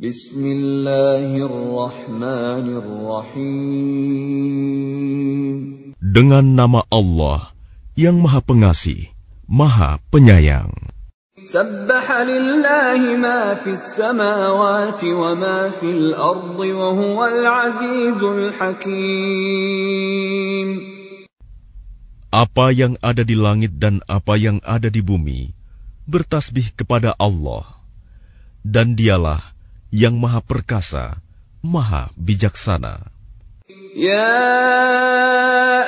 Bismillahirrahmanirrahim. Dengan nama Allah yang Maha Pengasih, Maha Penyayang. سبح لله ما في السماوات وما في الأرض وهو العزيز الحكيم Apa yang ada di langit dan apa yang ada di bumi bertasbih kepada Allah. Dan dialah yang maha perkasa, maha bijaksana. يا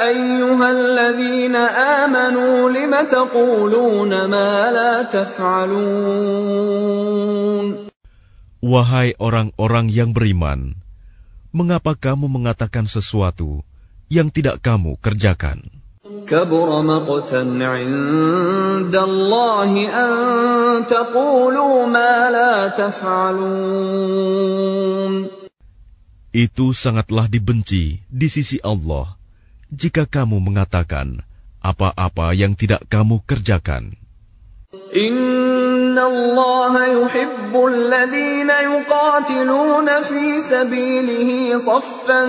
أيها الذين آمنوا لم تقولون ما لا تفعلون Wahai orang-orang yang beriman, mengapa kamu mengatakan sesuatu yang tidak kamu kerjakan? كبر مقتا عند الله أن تقولوا ما لا تفعلون Itu sangatlah dibenci di sisi Allah jika kamu mengatakan apa-apa yang tidak kamu kerjakan. إن الله يحب الذين يقاتلون في سبيله صفا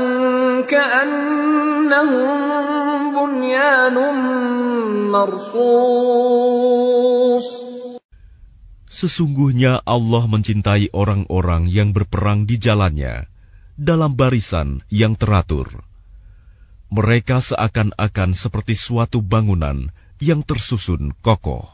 كأنهم بنيان مرصوص Sesungguhnya Allah mencintai orang-orang yang berperang di jalannya dalam barisan yang teratur. Mereka seakan-akan seperti suatu bangunan yang tersusun kokoh.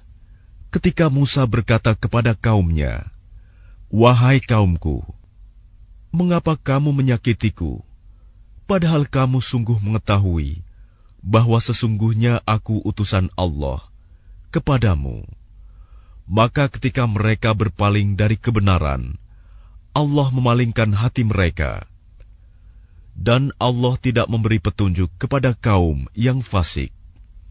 ketika Musa berkata kepada kaumnya, "Wahai kaumku, mengapa kamu menyakitiku, padahal kamu sungguh mengetahui bahwa sesungguhnya aku utusan Allah kepadamu?" Maka ketika mereka berpaling dari kebenaran, Allah memalingkan hati mereka, dan Allah tidak memberi petunjuk kepada kaum yang fasik.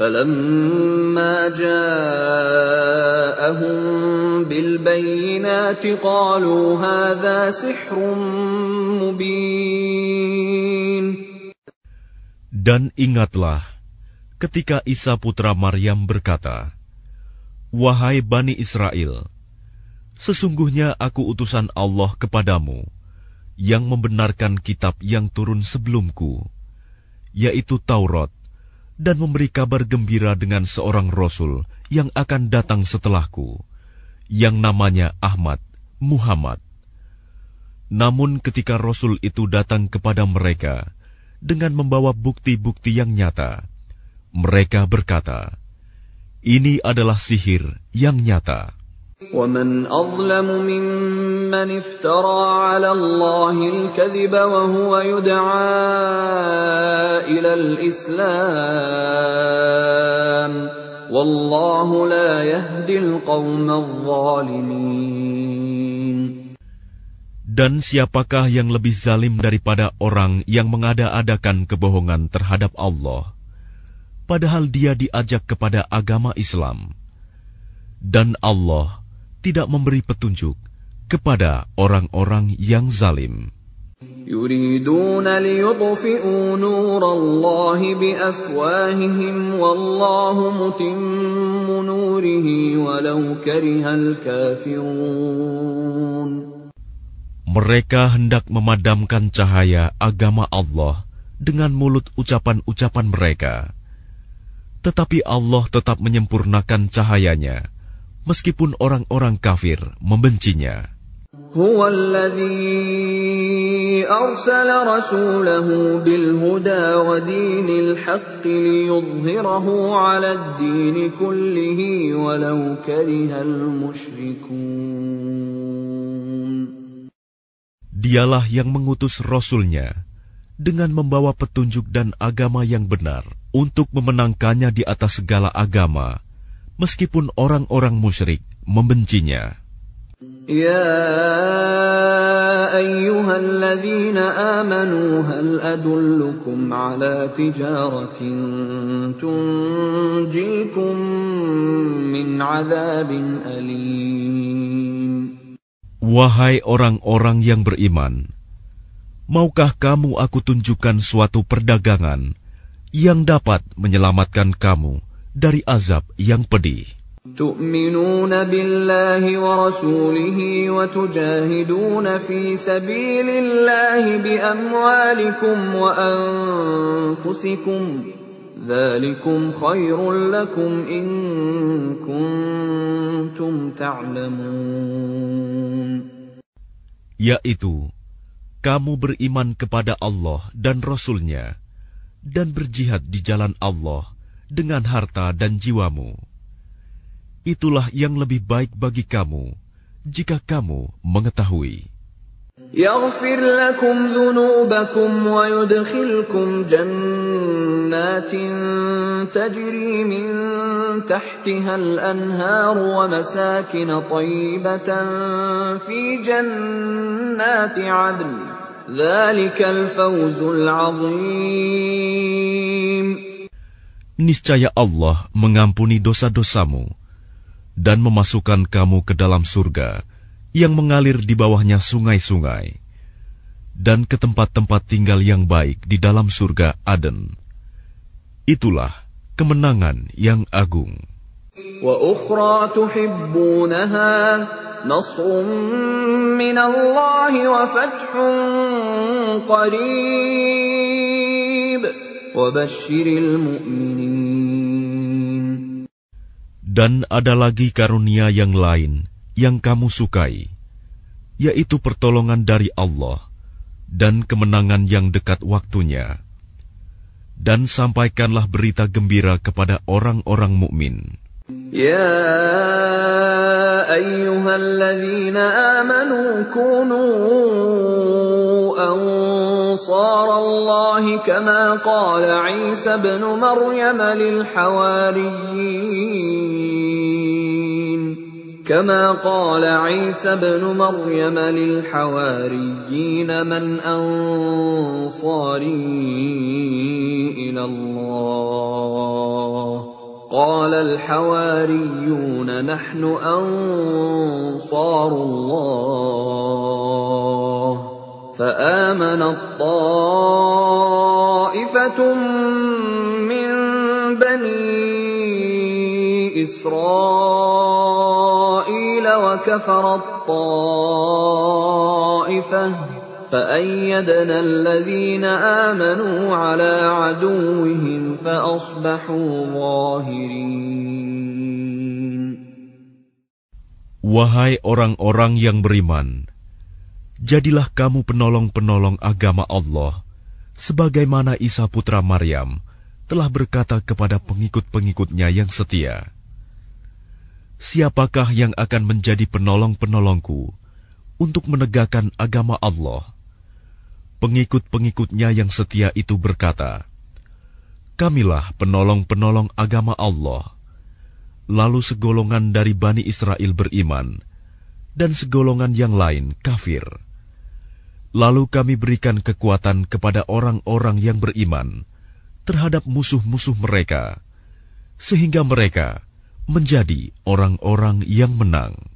فلما جاءهم بالبينات قالوا هذا سحر مبين Dan ingatlah ketika Isa putra Maryam berkata, Wahai Bani Israel, sesungguhnya aku utusan Allah kepadamu yang membenarkan kitab yang turun sebelumku, yaitu Taurat, dan memberi kabar gembira dengan seorang rasul yang akan datang setelahku, yang namanya Ahmad, Muhammad. Namun ketika rasul itu datang kepada mereka dengan membawa bukti-bukti yang nyata, mereka berkata, "Ini adalah sihir yang nyata." ومن أظلم ممن افترى على الله الكذب وهو يدعى إلى الإسلام والله لا يهدي القوم الظالمين Dan siapakah yang lebih zalim daripada orang yang mengada-adakan kebohongan terhadap Allah, padahal dia diajak kepada agama Islam, dan Allah tidak memberi petunjuk kepada orang-orang yang zalim. يريدون ليطفئوا نور الله بأفواههم والله متم نوره ولو كره الكافرون Mereka hendak memadamkan cahaya agama Allah dengan mulut ucapan-ucapan mereka. Tetapi Allah tetap menyempurnakan cahayanya, meskipun orang-orang kafir membencinya. هو الذي أرسل رسوله بالهدى ودين الحق ليظهره على الدين كله ولو كره المشركون Dialah yang mengutus Rasulnya dengan membawa petunjuk dan agama yang benar untuk memenangkannya di atas segala agama, meskipun orang-orang musyrik membencinya. Ya ayyuhalladzina amanu hal adullukum ala tijaratin tunjikum min azabin alim Wahai orang-orang yang beriman maukah kamu aku tunjukkan suatu perdagangan yang dapat menyelamatkan kamu dari azab yang pedih? تؤمنون بالله ورسوله وتجاهدون في سبيل الله باموالكم وانفسكم ذلكم خير لكم ان كنتم تعلمون yaitu kamu beriman kepada Allah dan Rasul-Nya dan berjihad di jalan Allah dengan harta dan jiwamu itulah yang lebih baik bagi kamu jika kamu mengetahui. يغفر لكم ذنوبكم ويدخلكم جنات تجري من تحتها الأنهار ومساكن طيبة في جنات عدن ذلك الفوز العظيم Niscaya Allah mengampuni dosa-dosamu dan memasukkan kamu ke dalam surga yang mengalir di bawahnya sungai-sungai, dan ke tempat-tempat tinggal yang baik di dalam surga Aden. Itulah kemenangan yang agung. وأخرى تحبونها نصر من الله وفتح قريب وبشر المؤمنين Dan ada lagi karunia yang lain yang kamu sukai, yaitu pertolongan dari Allah dan kemenangan yang dekat waktunya. Dan sampaikanlah berita gembira kepada orang-orang mukmin. Ya ayyuhalladzina amanu kunu كونوا أنصار الله كما قال عيسى ابن مريم للحواريين. كما قال عيسى ابن مريم للحواريين من أنصاري إلى الله. قال الحواريون نحن أنصار الله. فآمنت طائفة من بني إسرائيل وكفرت طائفة فأيدنا الذين آمنوا على عدوهم فأصبحوا ظاهرين. Wahai orang-orang yang beriman, jadilah kamu penolong-penolong agama Allah, sebagaimana Isa putra Maryam telah berkata kepada pengikut-pengikutnya yang setia, Siapakah yang akan menjadi penolong-penolongku untuk menegakkan agama Allah? Pengikut-pengikutnya yang setia itu berkata, Kamilah penolong-penolong agama Allah. Lalu segolongan dari Bani Israel beriman, dan segolongan yang lain kafir. Lalu kami berikan kekuatan kepada orang-orang yang beriman terhadap musuh-musuh mereka, sehingga mereka menjadi orang-orang yang menang.